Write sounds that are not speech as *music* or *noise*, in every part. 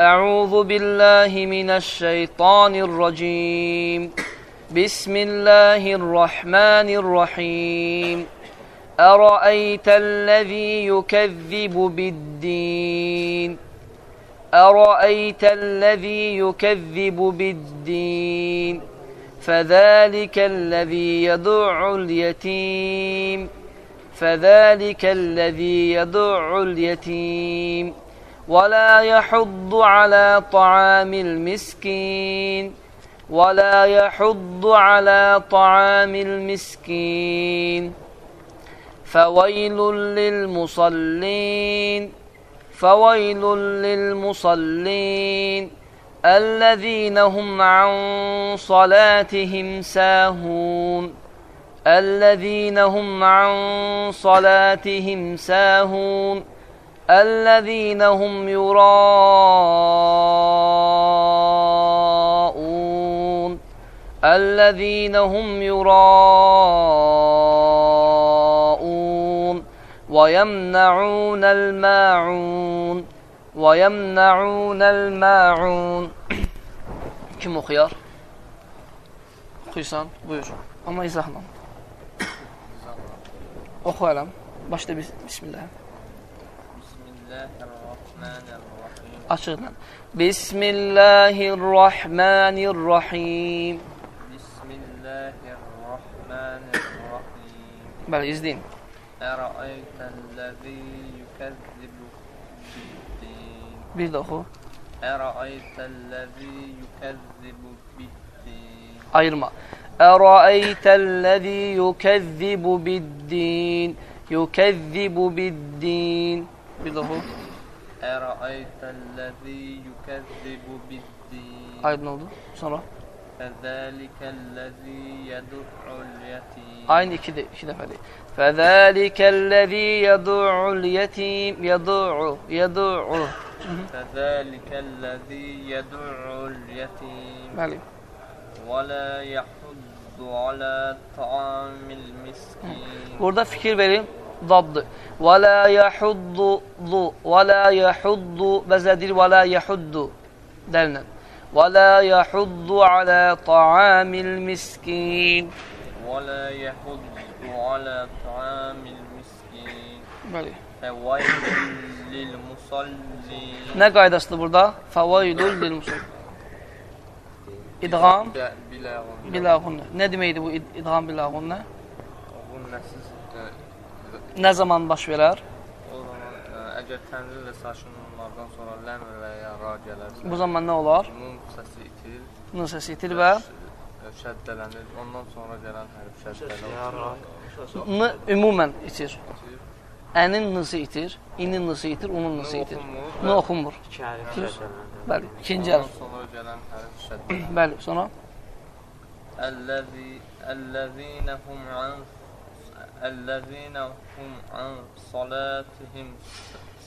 أعوذ بالله من الشيطان الرجيم. بسم الله الرحمن الرحيم. أرأيت الذي يكذب بالدين؟ أرأيت الذي يكذب بالدين؟ فذلك الذي يدع اليتيم. فذلك الذي يدع اليتيم. ولا يحض على طعام المسكين. ولا يحض على طعام المسكين. فويل للمصلين. فويل للمصلين. الذين هم عن صلاتهم ساهون. الذين هم عن صلاتهم ساهون. الذين هم يراءون الذين هم يراءون ويمنعون الماعون ويمنعون الماعون Kim oxuyar? Oxuysan, buyur. Amma izahla. Oxu ələm. Başda الله الرحمن الرحيم. بسم الله الرحمن الرحيم بسم الله الرحمن الرحيم بل يزدين أرأيت الذي يكذب بالدين بيضخو أرأيت الذي يكذب بالدين أيرما أرأيت الذي يكذب بالدين يكذب بالدين Bir də oxu. Ərəaytəl-ləzi yukəzzibu bid-din. Aydın oldu. Sonra. Fəzəlikəl-ləzi yəd'ul yetim. Aynı iki, de, iki dəfədir. Fəzəlikəl-ləzi yəd'ul yetim. Yəd'u. Yəd'u. Fəzəlikəl-ləzi yəd'ul yetim. Bəli. Və la yahuddu alə ta'amil miskin. Burada fikir verin. Daddır. Və la yahuddu. Və la yahuddu. Bəzədir. Və la yahuddu. Dərlə. Və la yahuddu alə ta'amil miskin. Və la yahuddu alə ta'amil miskin. Bəli. Fəvaylun lil musallin. Nə qaydasıdır burada? Fəvailul lil musul. İdğam Biləğun. biləğunnə. Nə deməkdir bu id- idğam biləğunnə? Bu nəsiz Nə zaman baş verər? o zaman ə, əgər tənzil və sakin onlardan sonra ləm və ya ra gələrsə, Bu zaman nə olar? nun səsi itir, Nun səsi itir və ə, şəddələnir. Ondan sonra gələn hərf şəddələnir. n ümumən itir. Ənin nısı itir, inin nısı itir, unun nısı itir. Nə oxunmur? Bəli, ikinci Ondan hərf. sonra gələn hərf şəddələnir. Bəli, sonra Əlləzi əlləzinəhum an əlləzinəhum an salatihim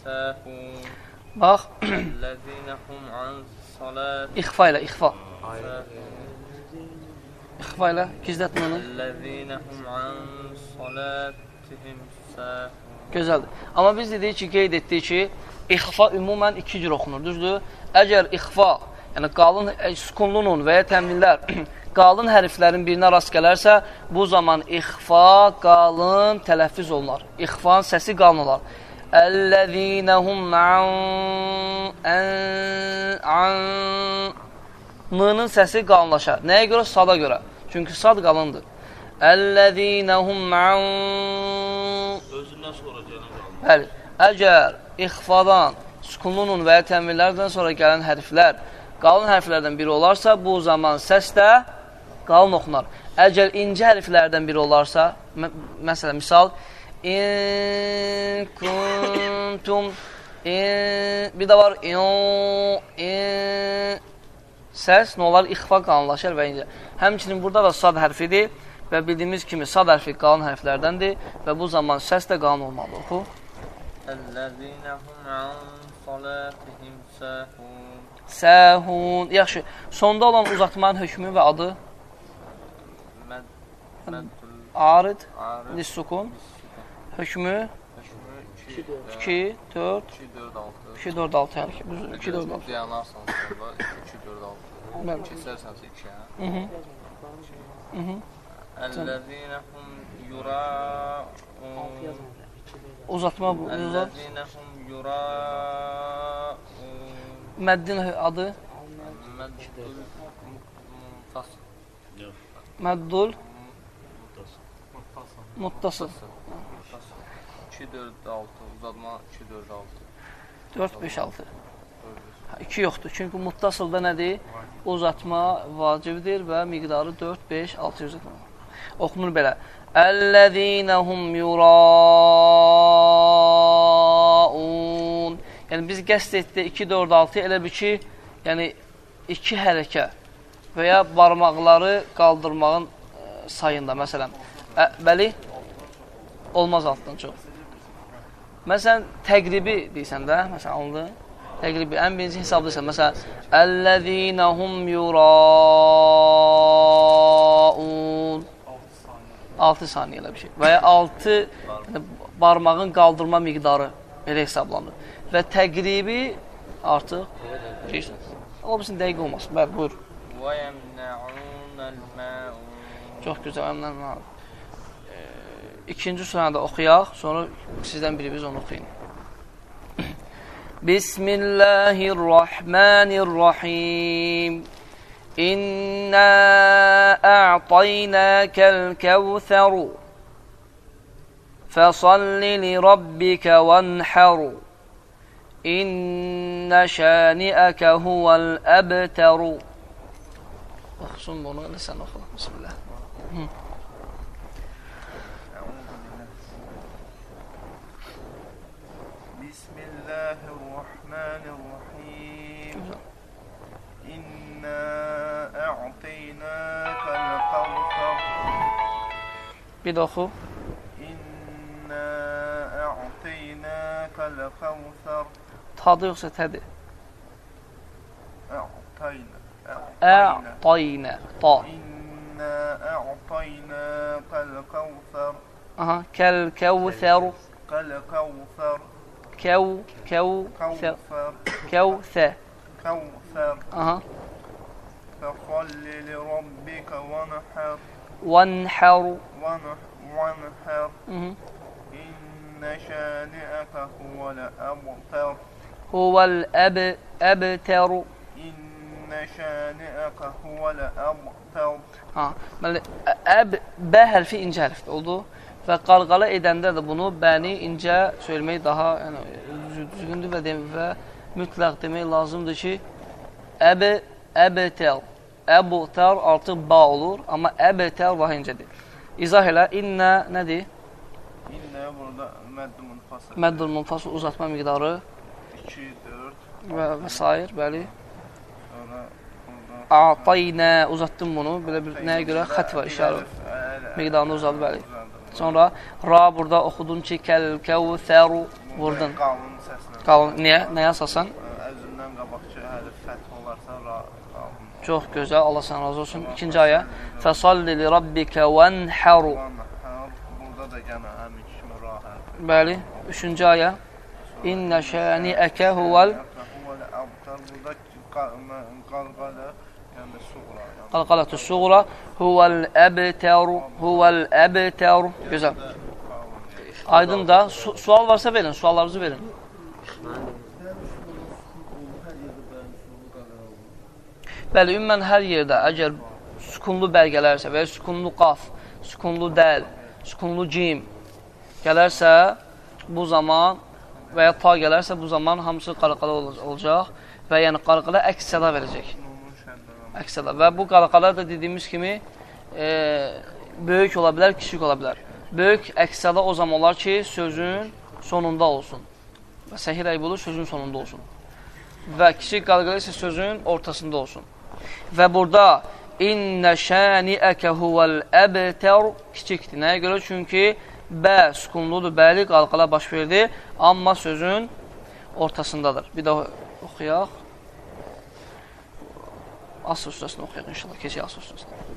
səhun. bax, Əlləzinəhum an salatihim ixfa ilə, ixfa. İxfa ilə, gizlətmə onu. Əlləzinəhum an salatihim səhun. Gözəldir. Amma biz dedik ki, qeyd etdik ki, ixfa ümumən iki cür oxunur, düzdür? Əgər ixfa, yəni qalın ə, sükunlu nun və ya təminlər qalın hərflərin birinə rast gələrsə, bu zaman ixfa qalın tələffüz olunar. İxfanın səsi qalın olar. Əllezînəhum an an N-nın səsi qalınlaşar. Nəyə görə? Sada görə. Çünki sad qalındır. Əllezînəhum an Özündən sonra gələn qaldı. Bəli, əgər ixfadan, sükununun və ya təmirlərdən sonra gələn hərflər qalın hərflərdən biri olarsa, bu zaman səs də qalın oxunar. Əgər incə hərflərdən biri olarsa, məsələn, misal, in kuntum in, bir də var in, in səs nə olar? İxfa qalınlaşar və incə. Həmçinin burada da sad hərfidir və bildiyimiz kimi sad hərfi qalın hərflərdəndir və bu zaman səs də qalın olmalı. Oxu. Əlləzinəhum an salatihim səhun. Səhun. Yaxşı. Sonda olan uzatmanın hökmü və adı? arid lissukun hökmü 2, 4, 2, 4, 6 hələ ki. 2, 4, 6. Deyənlərsən, 2, 4, 6. Keçərsənsə 2-yə. Əlləzinə hum yuraun. Uzatma bu. Əlləzinə hum yuraun. Məddin adı? Məddul. Məddul. Muttasıl. 2 4 6 uzatma 2 4 6 4, 5, 6. 2 yoxdur. Çünki muttasılda nədir? Uzatma vacibdir və miqdarı 4, 5, 6 uzatma. Oxunur belə. Əl-ləzīnəhum yuraun. Yəni biz qəsd etdi 2, 4, 6 elə bir ki, yəni 2 hərəkə və ya barmaqları qaldırmağın ə, sayında, məsələn. Ə, bəli, olmaz altdan çox. Məsələn, təqribi deyirsən də, məsələn, alındı. Təqribi, ən birinci hesabdırsan. Məsələn, Əlləzînə hum yurâun 6 saniyə elə bir şey. Və ya 6 barmağın qaldırma miqdarı belə hesablanır. Və təqribi artıq deyirsən. Ola bilsin, dəqiq olmasın. Bəli, buyur. Və yəmnəunəl məun Çox gözəl, əmnəl məun İkinci surəni oxuyaq, sonra sizdən biriniz onu oxuyun. Bismillahirrahmanirrahim. İnna a'taynakal kevser. Fasalli li rabbika wanhar. İnne şani'eke huvel ebter. Oxusun bunu, sən oxu. Bismillah. بسم الكبرى إنا أعطيناك الكوثر كده أخو إنا أعطيناك الكوثر تاضي يقصد هادئ أعطينا أعطينا. طا. إنا أعطيناك الكوثر أها. كالكوثر. كالكوثر. كو كو كوثر. كوثر. فاغفر أه. فصل لربك وانحر وانحر وانحر إن شانئك هو الأبتر هو الأب أبتر إن شانئك هو الأبتر ها مل أب بهل في إنجال في أوضو فقال قال إذا ده بنو بني إنجا شو المي ده يعني زغندو بديم mütləq demək lazımdır ki, əb əbtər. Əbtər artıq ba olur, amma əbtər vah incədir. İzah elə innə nədir? İnne burada mədd munfasıl. Məddül munfasıl uzatma miqdarı 2, 4, və, və sair, bəli. sonra A'taynə uzatdım bunu. Belə bir nəyə görə? Xət var, işarə. Miqdarını uzadı, bəli. Sonra ra burada oxudun ki, kəl kəvsəru vurdun. Qalın səslə. Qalın. Niyə? Nəyə əsasən? Əzündən qabaqçı hərf fəth olarsa ra qalın. Çox gözəl. Allah sən razı olsun. İkinci ayə. Fəsalli li rabbikə vənharu. Vanhar. Burada da yenə həmin kimi ra hərfi. Bəli. Üçüncü ayə. İnnə şəniəkə huvəl Huvel abtar. Burada qa- mə- qalqalə yəni suğra. Yəni qalqalatü suğra huvəl əbtəru huvəl əbtəru. Gözəl. Aydın da. Su sual varsa verin. Suallarınızı verin. Bəli, ümumən hər yerdə əgər sükunlu bəy gələrsə və ya sükunlu qaf, sükunlu dəl, sükunlu cim gələrsə, bu zaman və ya ta gələrsə, bu zaman hamısı qalqala ol- olacaq və yəni qalqala əks səda verəcək. Əks səda. Və bu qalqalar da dediyimiz kimi e, böyük ola bilər, kiçik ola bilər. Böyük əks səda o zaman olar ki, sözün sonunda olsun. Və səhih rəy bulur, sözün sonunda olsun. Və kiçik qalqala isə sözün ortasında olsun. Və burada İnnə şəniəkə huvəl əbtər kiçikdir. Nəyə görə? Çünki bə sukunludur, bəli qalqala baş verdi, amma sözün ortasındadır. Bir daha oxuyaq. Asr surəsini oxuyaq inşallah. Keçək Asr surəsini.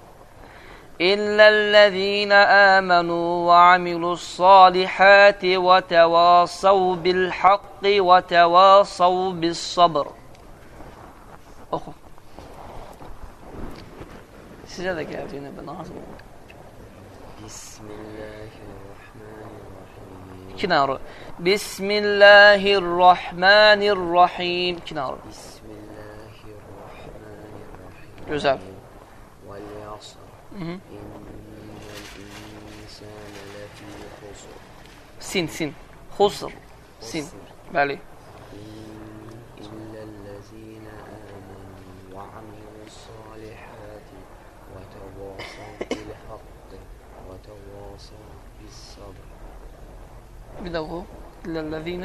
إلا الذين آمنوا وعملوا الصالحات وتواصوا بالحق وتواصوا بالصبر. أخو. سيدك يا عبدين بن عزم. بسم الله الرحمن الرحيم. كنار. بسم الله الرحمن الرحيم. كنا كنار. بسم الله الرحمن الرحيم. جزاف والعصر. إن الإنسان لفي خسر سين سين. خسر. سين. بالي إلا الذين آمنوا وعملوا الصالحات وتواصوا بالحق وتواصوا بالصبر بدوه إلا الذين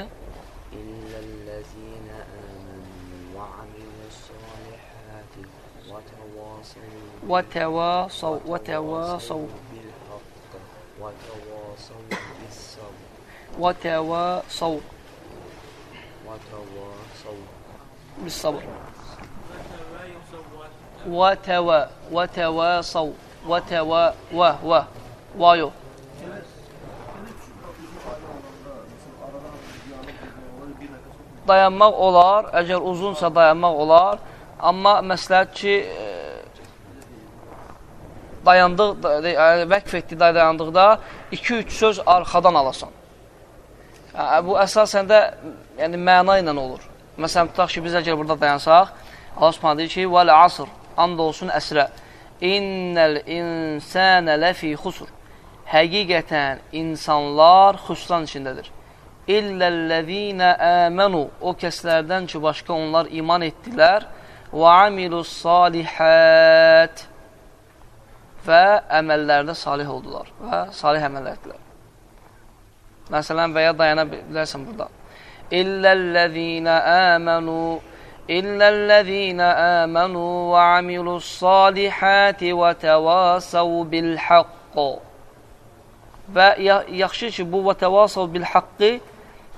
إلا الذين آمنوا وعملوا الصالحات وتواصوا وتواصوا. وتواصوا. بالصبر. وتواصوا وتواصوا بالصبر وتوا وتواصوا. وتوا و و. وايو. dayanmaq olar, əgər uzunsa dayanmaq olar. Amma məsləhət ki, e, dayandıq, yəni vəqf etdi dayandıqda 2-3 söz arxadan alasan. Hə, Bu əsasən də yəni, məna ilə olur. Məsələn, tutaq ki, biz əgər burada dayansaq, Allah subhanə deyir ki, vəl asr, and olsun əsrə, innəl insənə ləfi xusur. Həqiqətən insanlar xüsran içindədir. İlləl-ləzīnə əmənu, o kəslərdən ki, başqa onlar iman etdilər, və amilus salihət və əməllərdə salih oldular və salih əməl etdilər. Məsələn, və ya dayana bilərsən burada. İlləl-ləzīnə əmənu İlləl-ləzīnə əmənu və amilus salihəti və təvasəv bil-haqqı Və yaxşı ki, bu və təvasəv bil-haqqı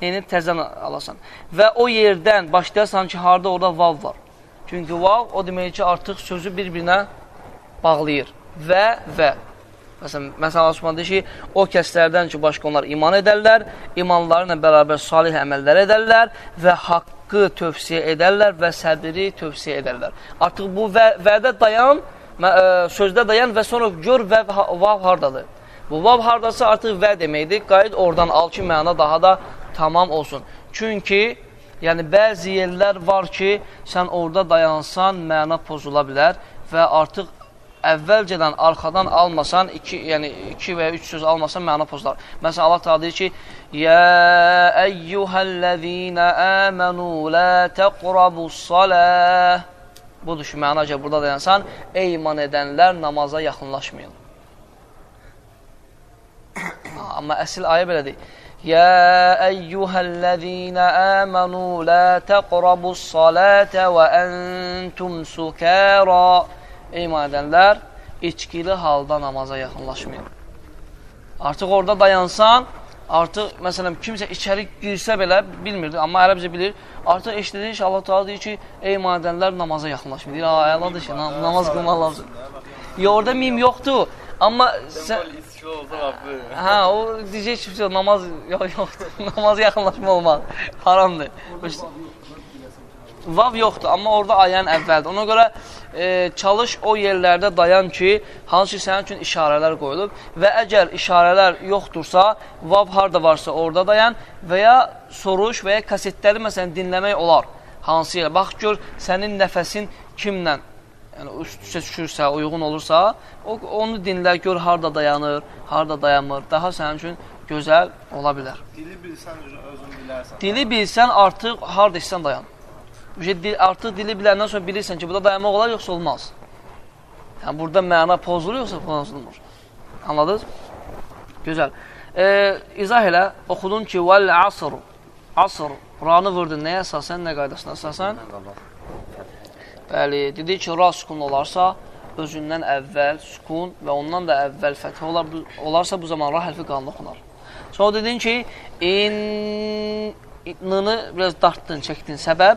yəni təzən alasan. Və o yerdən başlayasan ki, harada orada vav var. Çünki vav o demək ki, artıq sözü bir-birinə bağlayır. Və və. Məsələn, məsələn Osman deyir ki, o kəslərdən ki, başqa onlar iman edərlər, imanlarla bərabər salih əməllər edərlər və haqqı tövsiyə edərlər və səbiri tövsiyə edərlər. Artıq bu və, vədə dayan, ə, sözdə dayan və sonra gör və vav hardadır. Bu vav hardasa artıq və deməkdir. Qayıt oradan al ki, məna daha da tamam olsun. Çünki yəni bəzi yerlər var ki, sən orada dayansan, məna pozula bilər və artıq əvvəlcədən arxadan almasan, iki, yəni iki və ya üç söz almasan məna pozular. Məsələn, Allah Teala deyir ki: "Ya eyyuhellezina amanu la taqrabus-salah." Budur ki, mənaca burada dayansan, ey iman edənlər namaza yaxınlaşmayın. *coughs* Amma əsl ayə belədir. يا أيها الذين آمنوا لا تقربوا الصلاة وأنتم سكارى İman edənlər, içkili halda namaza yaxınlaşmayın. Artıq orada dayansan, artıq, məsələn, kimsə içəri girsə belə, bilmirdi, amma ərəbcə bilir, artıq eşidir ki, Allah Teala deyir ki, ey iman edənlər namaza yaxınlaşmayın. Deyir, ha, əladır ki, namaz qılmaq lazım. Ya, orada mim yoxdur, amma sən... Hə, o deyəcək ki, namaz yox, yoxdur, *laughs* namaza yaxınlaşma olmaz, haramdır. Vav yoxdur, amma orada ayən əvvəldir. Ona görə e, çalış o yerlərdə dayan ki, hansı ki, sənin üçün işarələr qoyulub və əgər işarələr yoxdursa, vav harda varsa orada dayan və ya soruş və ya kasetləri məsələn dinləmək olar. Hansı yerə? Bax, gör, sənin nəfəsin kimlə yəni üst üstə düşürsə, uyğun olursa, o onu dinlə, gör harda dayanır, harda dayanmır. Daha sənin üçün gözəl ola bilər. Dili bilsən özün bilərsən. Dili bilsən artıq harda istəsən dayan. Dil, artıq dili biləndən sonra bilirsən ki, burada dayanmaq olar yoxsa olmaz. Yəni burada məna pozulur yoxsa pozulmur. Anladınız? Gözəl. E, izah elə, oxudun ki, vəl asr. Asr. Ranı vurdun nəyə əsasən, nə qaydasına əsasən? Bəli, dedi ki, ra sukun olarsa, özündən əvvəl sukun və ondan da əvvəl fəthə olar, olarsa bu zaman ra hərfi qanlı oxunar. Sonra dedin ki, in, nını biraz dartdın, çəkdin. Səbəb?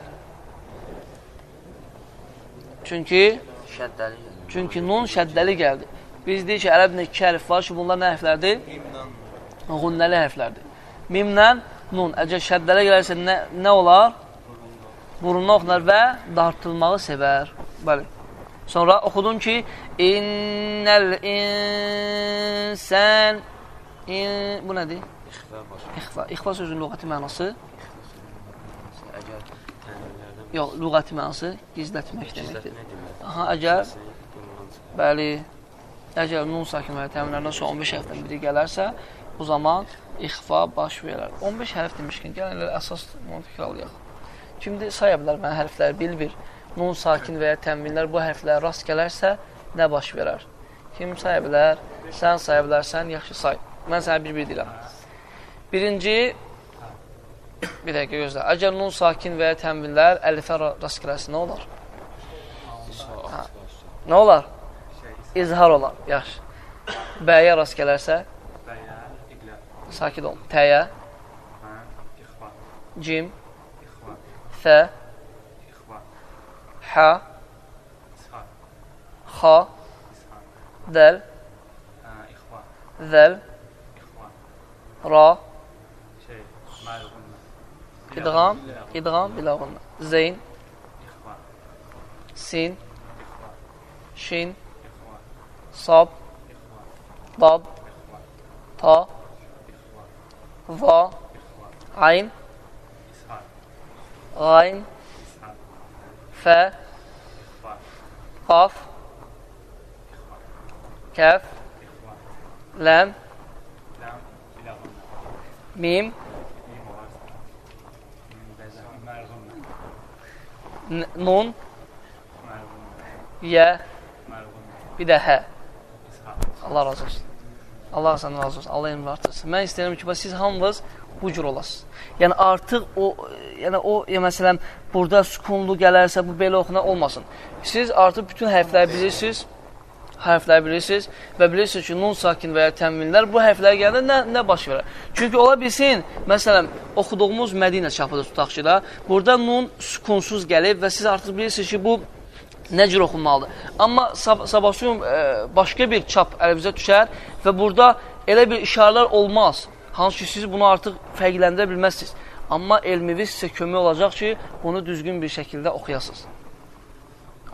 Çünki Şəddəli. çünki nun şəddəli gəldi. Biz deyik ki, ərəbdə iki hərf var ki, bunlar nə hərflərdir?Ğunnəli hərflərdir. Mimlə nun. Əgər şəddələ gələrsə nə, nə olar? Burundan oxunar və dartılmağı sevər. Bəli. Sonra oxudum ki, innəl insən in, bu nədir? İxfa. İxfa. Sözünün lüğəti mənası yox, lüğəti mənası gizlətmək deməkdir. Aha, əgər Bəli. Əgər nun sakin və təminlərdən sonra 15 hərfdən biri gələrsə, bu zaman ixfa baş verər. 15 hərf demişkən, gəlin əsas onu təkrarlayaq. Kimdə saya bilər mən hərfləri bilmir. Nun sakin və ya tənvinlər bu hərflərə rast gələrsə, nə baş verər? Kim saya bilər? Sən saya bilərsən, yaxşı say. Mən sənə bir-bir deyirəm. Birinci, bir dəqiqə gözlə. Əgər nun sakin və ya tənvinlər əlifə ra- rast gələrsə, nə olar? Ha. Nə olar? İzhar olar. Yaxşı. Bəyə rast gələrsə, Bəyə, iqlə, sakit ol. Təyə, cim, ixva, fə, ixva, hə, ishar, xa, ishar, dəl, hə, ixva, zəl, ixva, ra, şey, məlğunna, idğam, idğam, bilağınla. İshar, fə, qaf, kəf, ləm, mim, nun, yə, bir də hə. Allah razı olsun. Allah səndən razı olsun. Allah elmi artırsın. Mən istəyirəm ki, siz hamınız bu cür olasınız. Yəni artıq o, yəni o, məsələn, burada sükunlu gələrsə, bu belə oxuna olmasın. Siz artıq bütün hərfləri bilirsiniz, hərfləri bilirsiniz və bilirsiniz ki, nun sakin və ya tənvinlər bu hərflər gələndə nə, nə baş verər? Çünki ola bilsin, məsələn, oxuduğumuz Mədinə çapıda tutaq ki da, burada nun sükunsuz gəlib və siz artıq bilirsiniz ki, bu nə cür oxunmalıdır. Amma sab sabahsıyum e, başqa bir çap əlimizə düşər və burada elə bir işarələr olmaz. Hansı ki, siz bunu artıq fərqləndirə bilməzsiniz. Amma elminiz sizə kömək olacaq ki, bunu düzgün bir şəkildə oxuyasınız.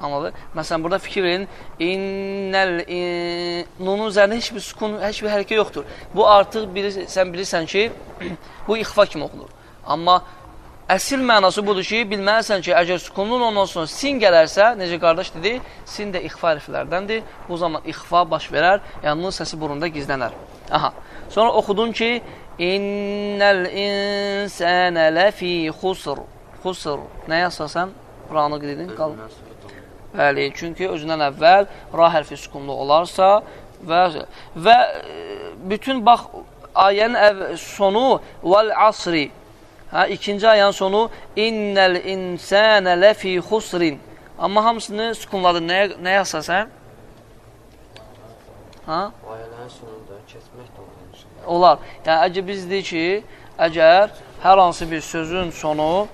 Anladı? Məsələn, burada fikir verin. İnnəl in, nunun üzərində heç bir sukun, heç bir hərəkə yoxdur. Bu artıq biri, sən bilirsən ki, *clears throat* bu ixfa kimi oxunur. Amma Əsil mənası budur ki, bilməlisən ki, əgər sukunun ondan sonra sin gələrsə, necə qardaş dedi, sin də ixfa hərflərdəndir. Bu zaman ixfa baş verər, yəni nun səsi burunda gizlənər. Aha. Sonra oxudun ki, İnnəl insənə ləfi xusr. Xusr. Nəyə əsasən? Ranı dedin? Qal. Özündən sonra doğru. Bəli, çünki özündən əvvəl ra hərfi sukunlu olarsa və və e, bütün bax ayənin sonu vəl asri Hə, ikinci ayənin sonu innəl insənə ləfi xusrin. Amma hamısını sukunladı. Nəyə, nəyə əsasən? Ha? Ayələrin sonunda keçmək. Olar. Yəni, əgər biz deyik ki, əgər hər hansı bir sözün sonu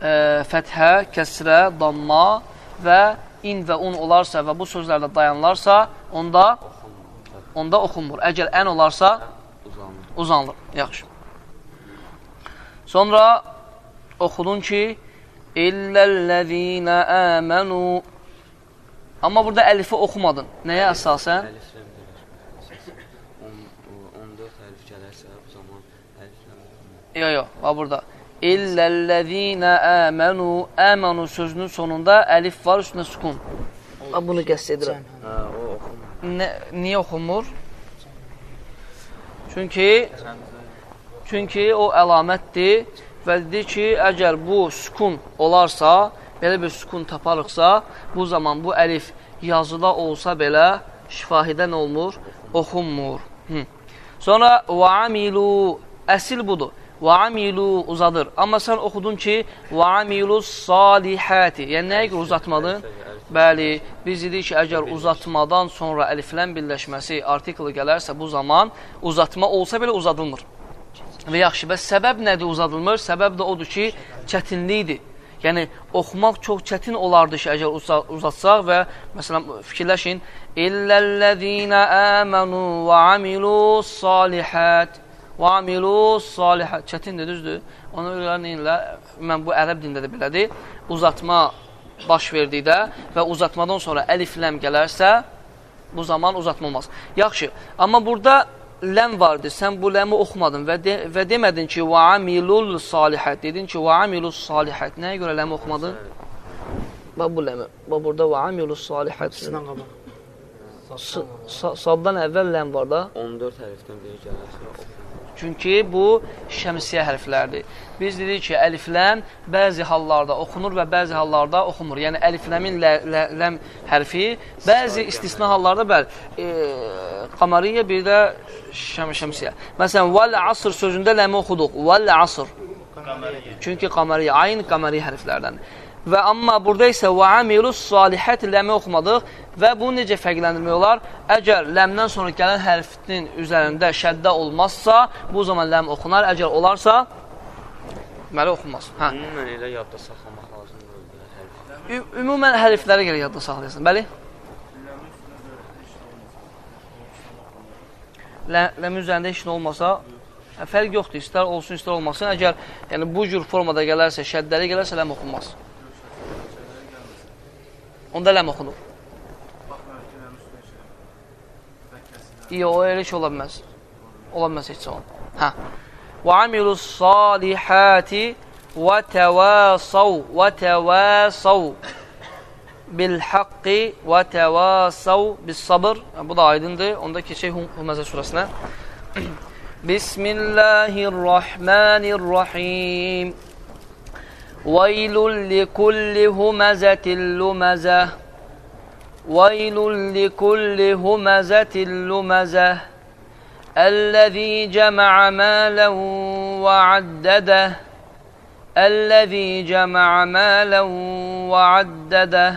e, fəthə, kəsrə, damma və in və un olarsa və bu sözlərdə dayanlarsa, onda onda oxunmur. Əgər ən olarsa, Uzanır. uzanılır. Yaxşı. Sonra oxudun ki, İlləl-ləzīnə əmənu Amma burada əlifi oxumadın. Nəyə əsasən? Əliflə Yox, yox, var burada. İllellezine amenu. Amenu sözünün sonunda əlif var, üstünə sukun. Bax, Bunu qəsd edirəm. Hə, o oxunur. Nə, niyə oxunmur? Çünki çünki o əlamətdir və dedi ki, əgər bu sukun olarsa, belə bir sukun taparıqsa, bu zaman bu əlif yazıda olsa belə şifahidə nə olmur? Oxunmur. Hı. Sonra və amilu əsil budur. Və amilu uzadır. Amma sən oxudun ki, və amilu salihati. Yəni nəyə görə uzatmadın? Bəli, biz dedik ki, əgər uzatmadan sonra əliflən birləşməsi artiklı gələrsə, bu zaman uzatma olsa belə uzadılmır. Və yaxşı, bəs səbəb nədir uzadılmır? Səbəb də odur ki, çətinlikdir. Yəni, oxumaq çox çətin olardı ki, əgər uza uzatsaq və, məsələn, fikirləşin, İlləl-ləzīnə əmənu və amilu salihət və amilu salihət. Çətindir, düzdür? Ona görə neyinlər? Mən bu ərəb dində də belədir. Uzatma baş verdikdə və uzatmadan sonra əlif-ləm gələrsə, bu zaman uzatma olmaz. Yaxşı, amma burada ləm vardı. Sən bu ləmi oxumadın və, de, və demədin ki, və amilul salihət. Dedin ki, və amilul salihət. Nəyə görə ləmi oxumadın? Bax bu ləmi. Bax burada və amilul salihət. Sizdən qabaq. Saddan əvvəl ləm var da. 14 hərfdən biri oxunur. Çünki bu şəmsiyə hərflərdir. Biz dedik ki, əlifləm bəzi hallarda oxunur və bəzi hallarda oxunmur. Yəni əlifləmin lə, lə, ləm hərfi bəzi istisna hallarda bəli, e, qamariyyə bir də şəm, şəmsiyə. Məsələn, vəl asr sözündə ləmi oxuduq. Vəl asr. Çünki qamariyyə, ayın qamariyyə hərflərdəndir. Və amma burada isə və amilus salihət ləmi oxumadıq və bunu necə fərqləndirmək olar? Əgər ləmdən sonra gələn hərfin üzərində şəddə olmazsa, bu zaman ləm oxunar. Əgər olarsa, deməli oxunmaz. Hə. Ümumən elə yadda saxlamaq lazımdır Ümumən hərfləri gəlir yadda saxlayasan. Bəli? Lə- Ləm üzərində heç nə olmasa, hə, fərq yoxdur. İstər olsun, istər olmasın. Əgər yəni bu cür formada gələrsə, şəddəli gələrsə, ləm oxunmaz. Onda ləm oxunur. Yox, elə şey ola bilməz. Ola bilməz heç zaman. Hə. Və amilus salihati və təvasav və təvasav bil haqqi və təvasav bis sabr. Bu da aydındır. Onda keçək Huməzə surəsinə. Bismillahirrahmanirrahim. ويل لكل همزة لمزة. ويل لكل همزة لمزة. الذي جمع مالا وعدده. الذي جمع مالا وعدده.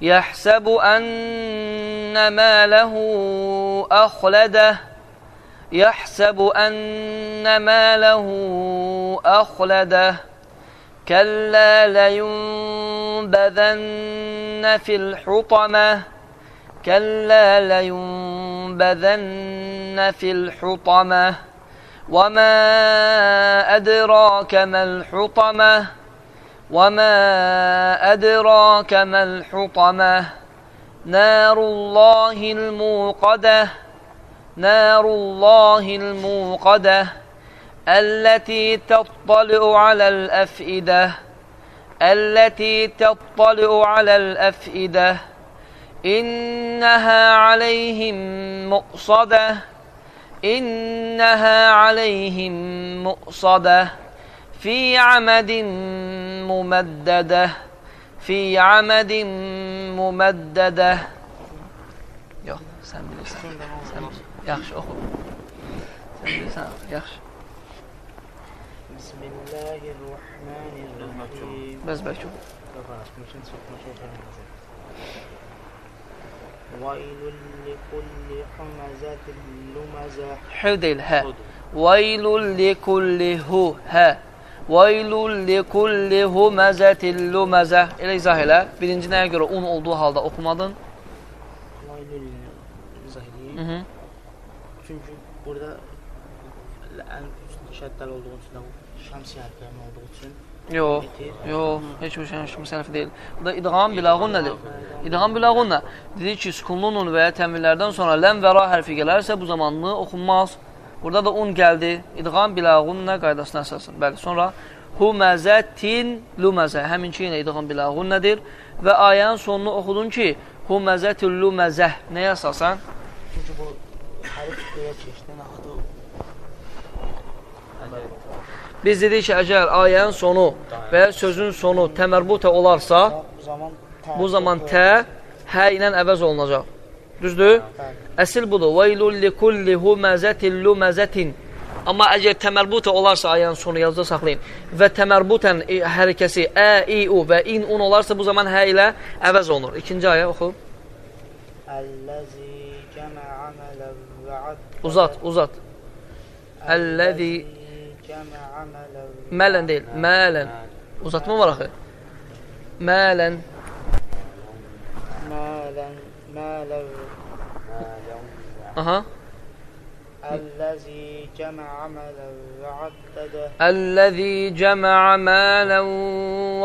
يحسب أن ماله أخلده. يحسب أن ماله أخلده. كلا لينبذن في الحطمة كلا لينبذن في الحطمة. وما أدراك ما الحطمة وما أدراك ما الحطمة. نار الله الموقدة نار الله الموقدة. التي تطلع على الأفئدة التي تطلع على الأفئدة إنها عليهم مؤصدة إنها عليهم مؤصدة في عمد ممددة في عمد ممددة Yox, sən bilirsən. Sən bilirsən. Yaxşı, oxu. Sən bilirsən, yaxşı. Bismillahirrahmanirrahim. Bəs bəlkə oxu. Mümkün çıxmaq çox olmaz. Vaylul likulli humazatin lumazah. Hü deyil, hə. Vaylul likulli hu, hə. Vaylul likulli huməzətil luməzə. Elə izah elə. Birinci nəyə görə un olduğu halda oxumadın? Vaylul izah edeyim. Hı -hı. Çünki burada ən şəddəli olduğu üçün şəms hərflərinin olduğu üçün Yox, yox, heç bir şey şəms sənəfi deyil. Bu da idğam biləğunnədir. İdğam biləğunnə. Dedi ki, sükunlu nun və ya təminlərdən sonra ləm və ra hərfi gələrsə, bu zamanlı oxunmaz. Burada da un gəldi. İdğam biləğunnə qaydasına əsasən. Bəli, sonra huməzətin luməzə. Həminki yenə idğam bilə nədir? Və ayənin sonunu oxudun ki, huməzətil luməzə. Nəyə əsasən? Çünki bu hərif deyə keçdi, naxdı. Biz dedik ki, əgər ayənin sonu və ya sözün sonu təmərbutə olarsa, Bu zaman tə, hə ilə əvəz olunacaq. Düzdür? Əsl budur. Veylul likulli huməzətin luməzətin. Amma əgər təmərbutə olarsa ayənin sonu yazıda saxlayın və təmərbutən e, hərəkəsi ə, i, u və in, un olarsa bu zaman hə ilə əvəz olunur. İkinci ayə oxu. Uzat, uzat. Əlləzi cəmə'ə mələ mələn deyil, mələn. Uzatma var axı. Mələn. mələn mələ Aha. Əlləzi cəmə'ə mələ və addədə Əlləzi cəmə'ə mələn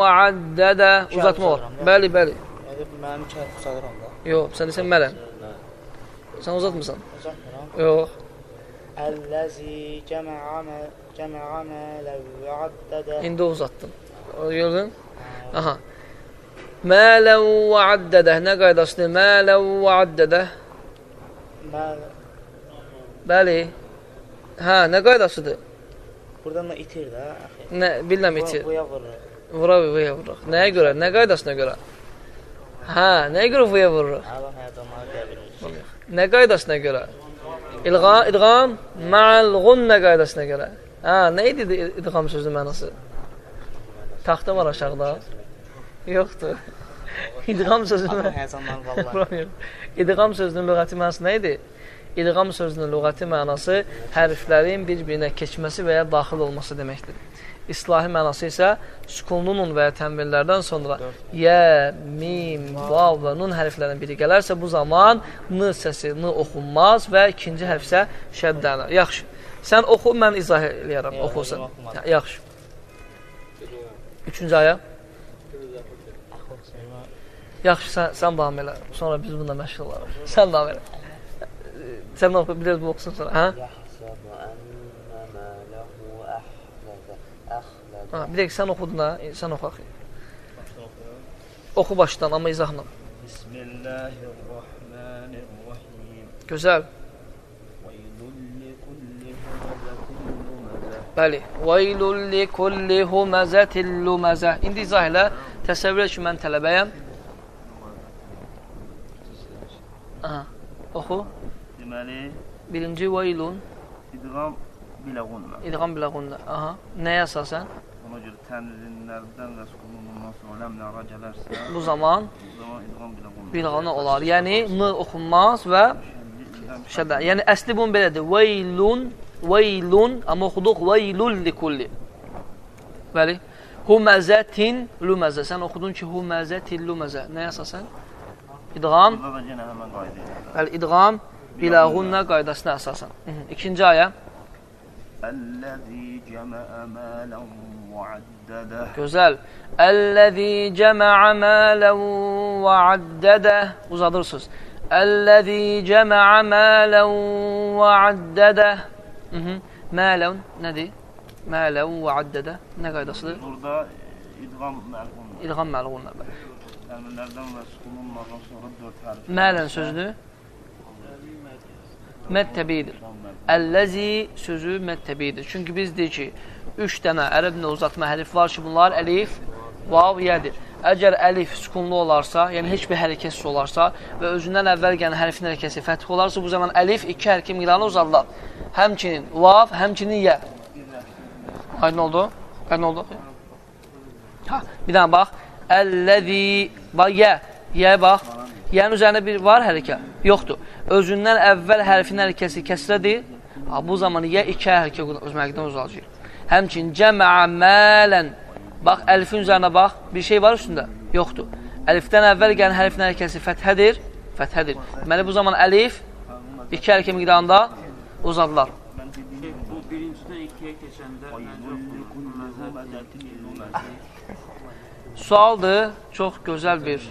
və addədə. Uzatma var. Bəli, bəli. Yəni mənim kərf uzadıram da. Yox, sən desən mələn. Sən uzatmırsan. Uzatmıram. Yox. Əlləzi cəmə'ə mələ cəmə'ə mələ və addədə İndi uzatdın. O, Gördün? Aha. Mələn və addədə. Nə qaydasıdır? Mələn və addədə. mələ Bəli. Hə, nə qaydasıdır? Buradan da itir də axı. Nə, bilməm Bu- içi. Buya vurur. Vura vuya vuruq. Nəyə görə? Nə qaydasına görə? Hə, nəyə görə vuya vururuq? Allah həyatımları deyə bilir. Nə qaydasına görə? İlğa, idğam ma'al ğunnə qaydasına görə. Hə, nə idi idğam sözünün mənası? Taxta var aşağıda. Yoxdur. İdğam sözünün. İdğam sözünün lüğəti mənası nə idi? İdğam sözünün lüğəti mənası hərflərin bir-birinə keçməsi və ya daxil olması deməkdir. İslahi mənası isə sükunlu nun və ya tənvillərdən sonra yə, mim, vav və nun hərflərin biri gələrsə bu zaman n səsi n oxunmaz və ikinci hərf isə şəddələnir. Yaxşı. Sən oxu, mən izah eləyərəm. Yox, Oxu sən. özüm oxumadım. Hə, Yaxşı. Üçüncü ayə. Yaxşı, sən, sən davam elə. Sonra biz bununla məşğul olarıq. Sən davam elə. Sən oxu, biraz bu oxusun sonra, hə? Məzə, əx, məzə. Ha, bir dəqiq sən oxudun da, sən oxu axı. Oxu başdan, amma izahla. Bismillahirrahmanirrahim. Gözəl. Bəli. Vaylul li kulli humazatil lumaza. İndi izah elə. Təsəvvür et ki, mən tələbəyəm. Aha. Oxu. Deməli, birinci vaylun idğam bilə ğunna. idğam bilə ğunna. Aha. Nəyə əsasən? Ona görə tənzinlərdən və sukunundan sonra ləmlə ara gələrsə, Bu zaman o zaman idğam bilə ğunna. bilğanı olar. Yəni n oxunmaz və şəddə. Yəni əsli bunun belədir. Veylun, veylun, amma oxuduq veylul likulli. Bəli. Huməzətin luməzə. Sən oxudun ki, huməzətin luməzə. Nəyə əsasən? İdğam, bəli, idğam biləğunnə qaydasına əsasən. İkinci ayə. Əlləzi cəməə mələn və addədə. Gözəl. Əlləzi cəməə mələn və addədə. Uzadırsınız. Əlləzi cəməə mələn və addədə. Mhm. Mələn nədir? Mələn və addədə. Nə qaydasıdır? Burada idğam məlğunna. İdğam məlğunla. Təminlərdən və sukunundan sonra 4 hərf. Mələn sözünü məttəbidir. Əlləzi sözü məttəbidir. Çünki biz deyik ki, 3 dənə ərəb ilə uzatma hərf var ki, bunlar əlif, vav, yədir. Əgər əlif sükunlu olarsa, yəni heç bir hərəkətsiz olarsa və özündən əvvəl gələn hərfin hərəkəsi fəth olarsa, bu zaman əlif iki hərəkə miqdarını uzadlar. Həmçinin vav, həmçinin yə. Aydın oldu? Aydın oldu? Ha, bir dənə bax. Əlləzi, bax, yə. Yə bax. Yənin üzərində bir var hərəkə? Yoxdur. Özündən əvvəl hərfin hərəkəsi kəsrədir. Ha, bu zaman yə iki hərəkə özməkdən uzalacaq. Həmçin cəməə mələn. Bax, əlifin üzərinə bax. Bir şey var üstündə? Yoxdur. Əlifdən əvvəl gələn hərfin hərəkəsi fəthədir. Fəthədir. Deməli, bu zaman əlif iki hərəkə miqdarında uzadılar. Bu birincidən ikiyə keçəndə Sualdır, çox gözəl bir.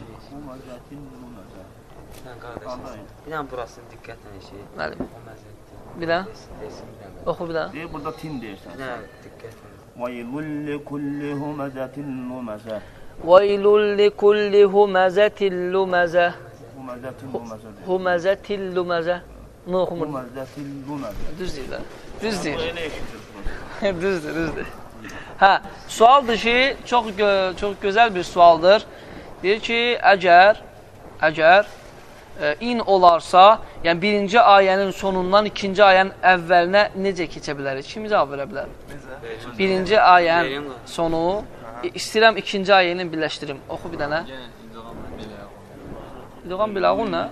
Bir dənə burasını diqqətlə eşit. Bəli. O məzətdir. Bir daha. Desin, desin bir dənə. Oxu bir daha. Deyir burada tin deyirsən. Nə diqqətlə. وَيْلٌ لِكُلِّ هُمَزَةٍ لُمَزَةٍ Veylul likulli humazatil lumaza. Huməzətin lumazə deyir. Humazatil lumaza. Nə oxumur? Huməzətin lumazə. Düz deyirlər. Düz deyir. Elə eşidir. düzdür, düzdür. Hə, sualdır ki, çox gö çox gözəl bir sualdır. Deyir ki, əgər əgər e, E, in olarsa, yəni birinci ayənin sonundan ikinci ayənin əvvəlinə necə keçə bilərik? Kim cavab verə bilər? Necə? Birinci ayənin sonu, istəyirəm ikinci ayəni birləşdirim. Oxu bir dənə. İdğam biləğun nə?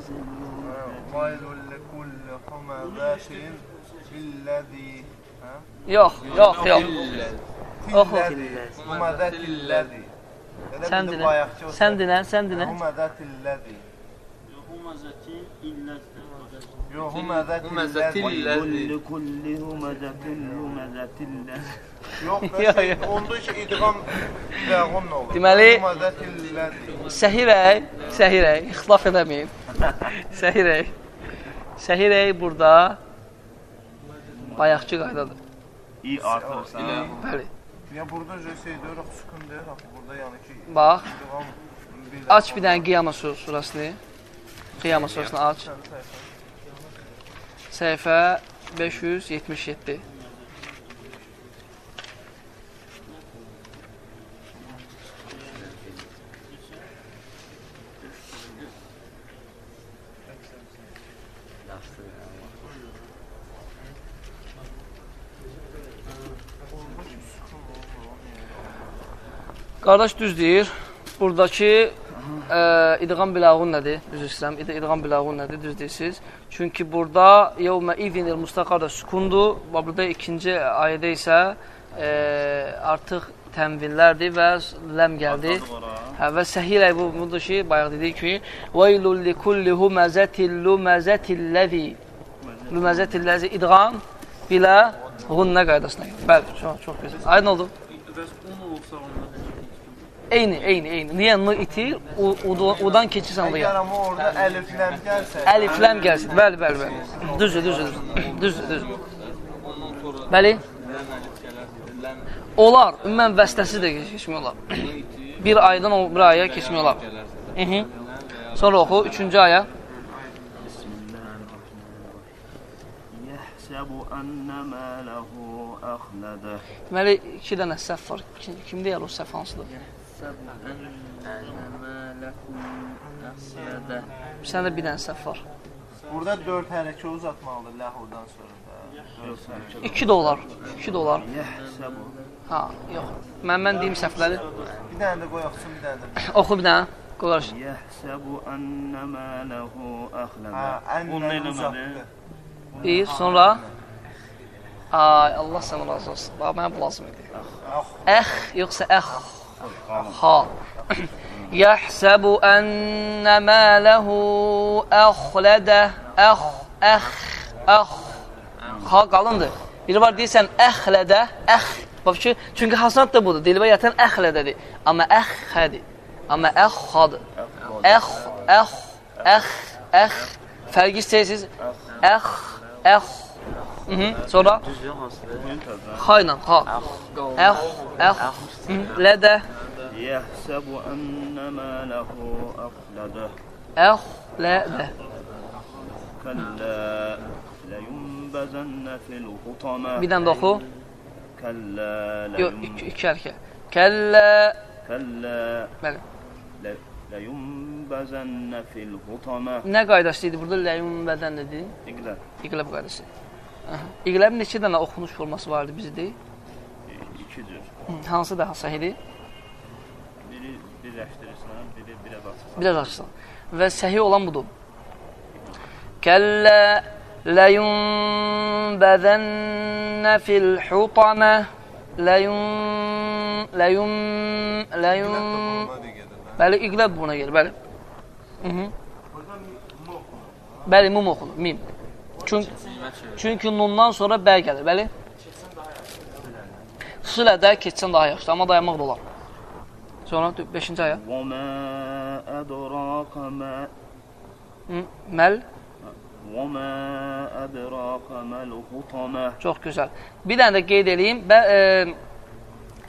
Yox, yox, yox. Oxu. Sən dinə, sən dinə, sən dinə. Huməzətilləzi. Humazatin illət. Yox, huməzətilləzi. Likulli humazatin humazatilləzi. Yox, Yox, bəs yox. onda işə idğam bilağın nə olur? Deməli- Huməzətilləzi. Səhirəy, səhirəy, ixtilaf edəməyin. səhirəy. Səhirəy burada bayaqçı qaydadır. İ artırırsan. Bəli. Ya burada şey deyirək, sükun deyir, axı burada yəni ki Bax, idğam bilağın. aç bir dənə Qiyamə sur- Kıyama suresini aç. Sayfa 577. Qardaş düz deyir. Buradakı ə, idğam bilağun nədir? Üzr istəyirəm. İd idğam bilağun nədir? Düz deyirsiniz. Çünki burada yevmə idinil mustaqarda sükundur. Və burada ikinci ayədə isə ə, artıq tənvinlərdir və ləm gəldi. Hə, və səhirə bu budur ki, bayaq dedik ki, "Veylul likulli humazatil lumazatilləzi" lumazatilləzi idğam bilə ğunnə qaydasına. Bəli, çox çox gözəl. Aydın oldu? Bəs onu olsa onda Eyni, eyni, eyni. Niyə n itir, u, udan, udan keçirsən Əgər oraya. amma orada əlifləm gəlsə, Əlifləm gəlsin. Bəli, bəli, bəli. Düzdür, düzdür. Düzdür, düzdür. Bəli. Olar. Ümumən vəstəsi də keçmək olar. bir aydan bir aya keçmək olar. Hı -hı. Sonra oxu, üçüncü aya. Deməli, iki dənə səhv var. Kim deyər o səhv hansıdır? Ənə mələhu əxlədə. Bir sənə də bir dənə səhv var. burada 4 hərəkə uzatmalıdır ləhudan sonra da. İki də olar. İki də olar. Yəhsəbu. Ha, yox. Mən mən deyim səhvləri. Bir dənə də qoyaqsın, bir dənə də. Oxu bir dənə. Qoy qarşı. Yəhsəbu ənə mələhu əxlədə. Hə, Onu ən eləmədi. Bir, sonra Ay, Allah sənə razı olsun. Bax, mənə bu lazım idi. Əx, yoxsa əx. Ha. Yəhsəbu ənnə mələhu əxlədə. Əx, əx, əx. Ha qalındır. Biri var deyirsən əxlədə, əx. Bax ki, çünki hasant da budur. Dilbə yatan əxlədədir. Amma əxədir. Amma əxadır. Əx, əx, əx, əx. Fərqi istəyirsiniz? Əx, əx. Hı -hı. Sonra Düzgün hansıdır? ha ilə ha. Əx, əx. Lədə, Yəhsəbu ənə mələhu əxlədə. əx, lədə. Kəllə ləyunbəzənnə fil xutamə. Bir dənə də oxu. Kəllə Yox, ləyun... iki, iki hərəkə. Kəllə, Kəllə bəli. lə- ləyunbəzənnə fil xutamə. Nə qaydası idi burada? Ləyun bədən dedi. İqlə. İqləb qaydası. Aha. İqləbin neçə dənə oxunuş forması vardı bizdə? İki cür. Hı, Hansı daha səhidi? Biri birləşdirirsən, biri birə baxırsan. Biraz açsan. Və səhi olan budur. Kəllə ləyunbəzənnə fil xutamə ləyun ləyun ləyun Bəli, iqləb buna gəlir, bəli. Mhm. Bəli, mum oxunur, mim. Çünki, çünki nundan sonra bə gəlir, bəli? Silə də keçsən daha yaxşıdır, amma dayanmaq da olar. Sonra 5-ci aya. Və mə ədraqə mə Məl Və mə ədraqə məl hutamə Çox gözəl. Bir dənə də qeyd edeyim. Bə, e,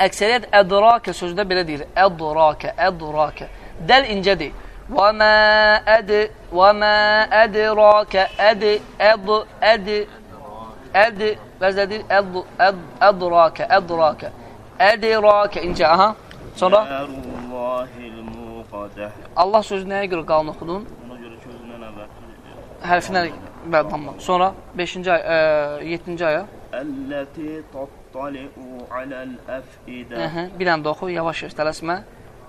əksəriyyət ədrakə sözündə belə deyir. Ədrakə, ədrakə. Dəl incədir. Və mə əd, və mə ədrakə, əd, əd, əd, əd, vəzlədir, əd, əd, ədrakə, ədrakə. Ədrakə incə, aha. Sonra نار الله الموقدة Allah sözü nəyə görə qalın oxudun? Ona görə ki, özündən əvvəlki Hərfinə bəli, tamam. Sonra 5-ci ay, e, 7-ci aya. التي تطلع على الأفئدة Hı -hı. Bir dənə də oxu, yavaş-yavaş tələsmə.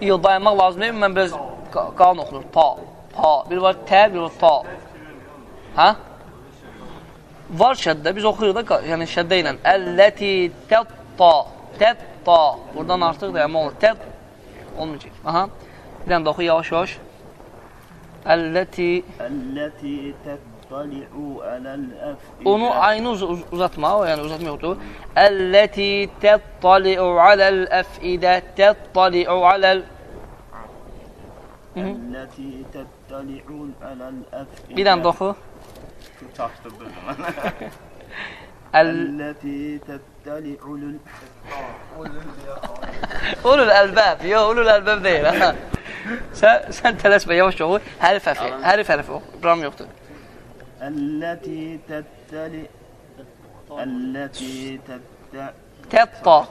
İl dayanmaq lazım deyil, mən biraz qalın oxunur. Pa, pa. Bir var tə, bir var ta. Hə? Var şəddə, biz oxuyuruq da, yəni şəddə ilə. Əlləti tətta, tətta. Buradan artıq dayanmaq yəni olur. Tət, olmayacaq. Aha. Bir dənə də oxu yavaş-yavaş. Əlləti. Əlləti tətta. Onu aynı uz uzatma, o yani uzatma yoktu. Elleti tettali'u alel ef'ide tettali'u alel Elleti tettali'u alel ef'ide Bir an doku. dakika Elleti tettali'u alel ef'ide... Ulul elbab, يا ulul elbab değil. sen sen telaşma yavaş ol. Herif herif. Herif herif. Program yoktu. التي تتلي التي تت تطلع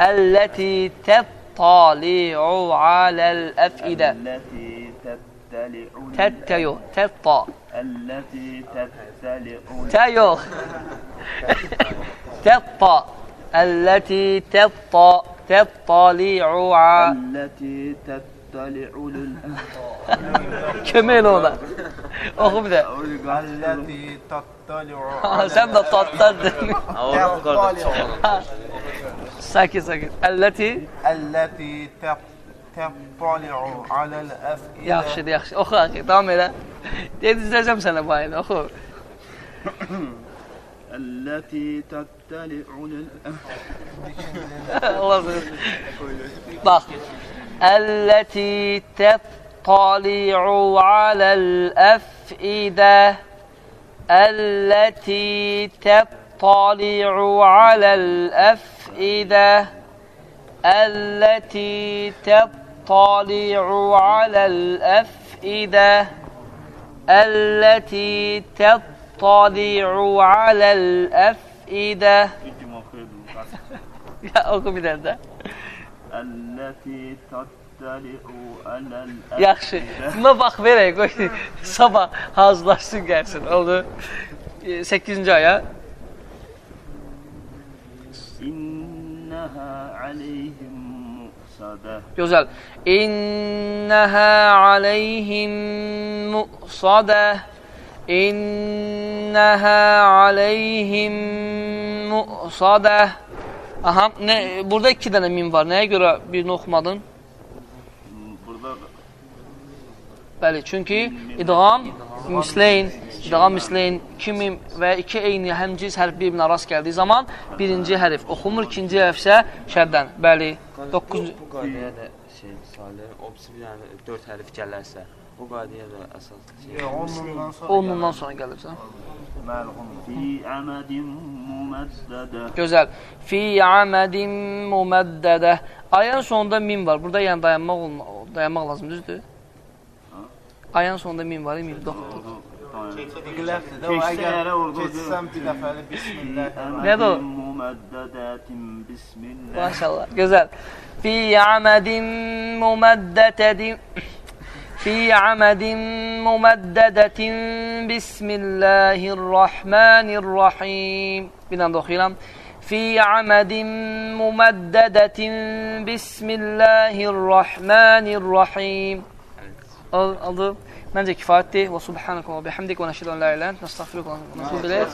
التي تطالع على الأفئدة. التي تتلع تتيو تطا التي تتلع تيو تطلع التي تطلع تطلع التي تت حتى لعولي الأبصار جميل والله واخد ده. التي تطلع سامدة تطلع. ساكت ساكت. التي؟ *coughs* التي تطلع على الأفئدة يخشد يخشد أخو أخي. طعمي ده دي إزاي سمسنة باين أخو التي تطلع على الافئده الله يسلمك التي تطلع على الأفئدة التي تطلع على الأفئدة التي تطلع على الأفئدة التي تطلع على الأفئدة. لا أقول *laughs* Yaxşı, buna bax verək, qoy, *laughs* sabah hazırlaşsın gəlsin, oldu. E, 8-ci aya. İnnəhə aleyhim Güzel. İnneha aleyhim mu'sade. İnneha aleyhim mu'sade. Aha, nə, burada iki dənə min var. Nəyə görə birini oxumadın? Burada Bəli, çünki idğam misleyn, idğam misleyn 2 mim və 2 eyni həmciz hərf bir-birinə rast gəldiyi zaman birinci hərf oxunmur, ikinci hərf isə şəddən. Bəli, 9 Bu qaydaya da şey salir, obsi bir dənə 4 hərf gələrsə, bu qaydaya da əsas şey. Onundan sonra gəlirsən. Fi amadin mumaddada. Gözəl. Fi amadin mumaddada. Ayın sonunda min var. Burada yəni dayanmaq olma, dayanmaq lazım, düzdür? Ayın sonunda min var, min yoxdur. Qilafdır da, əgər keçsəm bir dəfəli bismillah. Nədir o? Mumaddadatin bismillah. Maşallah, gözəl. Fi amadin mumaddadatin في عمد ممددة. بسم الله الرحمن الرحيم. بنام في عمد ممددة. بسم الله الرحمن الرحيم. أظن من ذلك وسبحانك وبحمدك ونشهد أن لا إله إلا أنت نستغفرك ونتوب إليك.